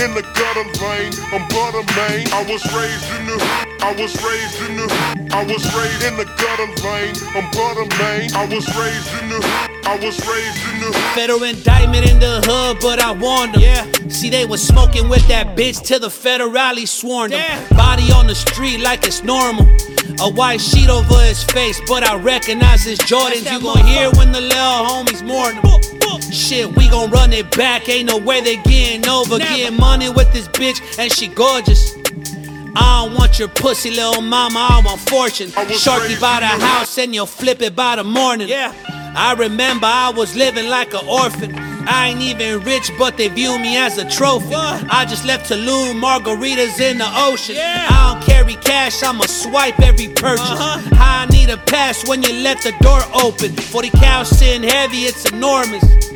in the gutter lane. I'm butter main. I was raised in the. I was raised in the. I was raised in the gutter lane. I'm butter main. I was raised in the. I was raised in the. Federal indictment in the hood, but I warned them. Yeah. See, they was smoking with that bitch till the federale sworn them. Body on the street like it's normal. A white sheet over his face, but I recognize it's Jordans. You gon' hear when the little homies mourn them. Shit, we gon' run it back. Ain't no way they getting over. Getting money with this bitch, and she gorgeous. I don't want your pussy, little mama. I want fortune. I Sharky by the- house, and you'll flip it by the morning. Yeah. I remember I was living like an orphan. I ain't even rich, but they view me as a trophy. I just left Tulum, margaritas in the ocean. I don't carry cash, I'ma swipe every purchase. Uh-huh. I need a pass when you let the door open. 40 cows sitting heavy, it's enormous.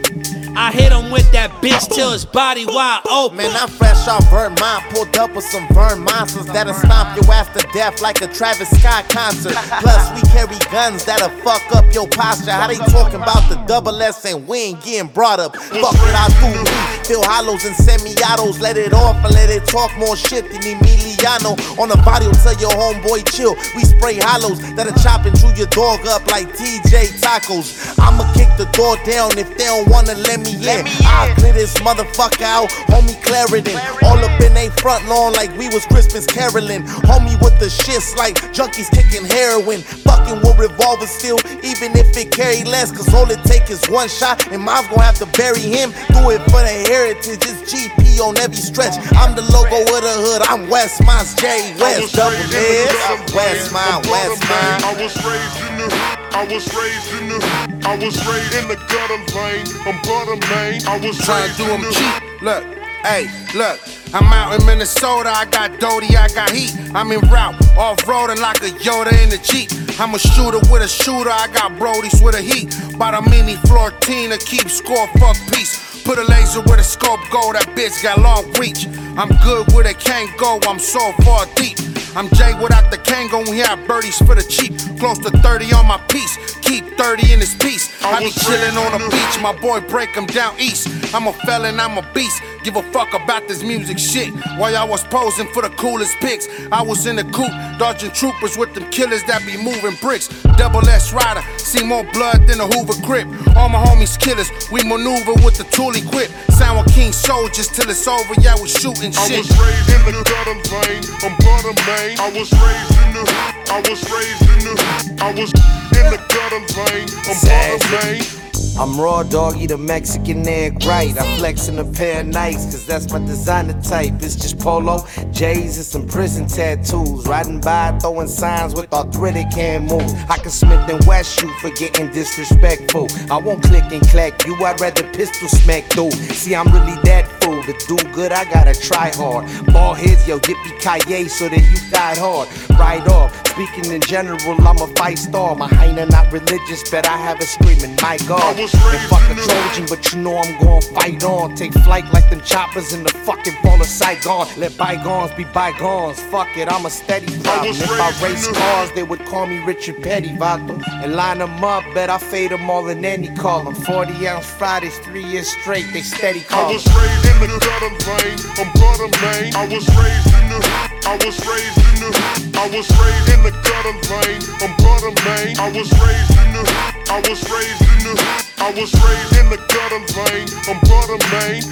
I hit him with that bitch till his body wide open. Man, I'm fresh off Vermont, pulled up with some Vern monsters that'll stomp your ass to death like a Travis Scott concert. Plus, we carry guns that'll fuck up your posture. How they talking about the double S and we ain't getting brought up? Fuck it, I do. Fill hollows and semi-autos, let it off and let it talk more shit than Emiliano. On the body, will tell your homeboy chill. We spray hollows that'll chop and chew your dog up like TJ Tacos. I'ma kick the door down if they don't wanna let me in. I'll clear this motherfucker out, homie Clarendon. All up in they front lawn like we was Christmas caroling. Homie with the shits like junkies kicking heroin. Fucking with revolvers still, even if it carry less. Cause all it take is one shot, and mom's gonna have to bury him. Do it for the heritage, it's GP on every stretch. I'm the logo of the hood, I'm West Mines J West Double raised in the Heads. gutter West. Mine, West. Mine. I was raised in the. I was raised in the. I was raised in the gutter lane. I'm butter main. I was Trying to do them the. cheap. Look, hey, look. I'm out in Minnesota, I got Doty, I got heat. I'm in route, off roading like a Yoda in the Jeep. I'm a shooter with a shooter, I got Brodies with a heat. Bought a mini Flortina, keep score, fuck peace. Put a laser with a scope, go, that bitch got long reach. I'm good with it, can't go, I'm so far deep. I'm Jay without the Kangol, we have birdies for the cheap. Close to 30 on my piece, keep 30 in this piece. I be chillin' on the beach, my boy break 'em down east. I'm a felon, I'm a beast. Give a fuck about this music shit. While I was posing for the coolest pics, I was in the coop, dodging troopers with them killers that be moving bricks. Double S rider, see more blood than a Hoover Crip. All my homies killers, we maneuver with the tool equipped. Sound with King soldiers till it's over, yeah, we shooting shit. I was raised in the gutter lane. I'm butter main. I was raised in the. I was raised in the. I was in the gutter lane. I'm butter main. I'm raw doggy, the Mexican egg right. I flex in a pair of Nikes, cause that's my designer type. It's just polo, J's, and some prison tattoos. Riding by, throwing signs with arthritic hand moves. I can Smith and West shoot for getting disrespectful. I won't click and clack you, I'd rather pistol smack through. See, I'm really that fool. To do good, I gotta try hard. Ball heads, yo, yippee ki so that you died hard. Right off. Speaking in general, I'm a fight star. My hyena not religious, but I have it screaming, my God. And fuck a Trojan, but you know I'm gon' fight on. Take flight like them choppers in the fucking fall of Saigon. Let bygones be bygones. Fuck it, I'm a steady problem. If I race cars, they would call me Richard Petty, Vato. And line them up, bet I fade them all in any column. 40 ounce Fridays, three years straight, they steady call. I was raised in the gutter lane. I'm butter main. I was raised in the. I was raised in the. I was raised in the gutter lane. I'm butter main. I was raised in the. I was raised in the. I was raised in the gutter lane. I'm butter main.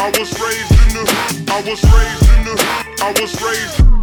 I was raised in the. I was raised in the. I was raised.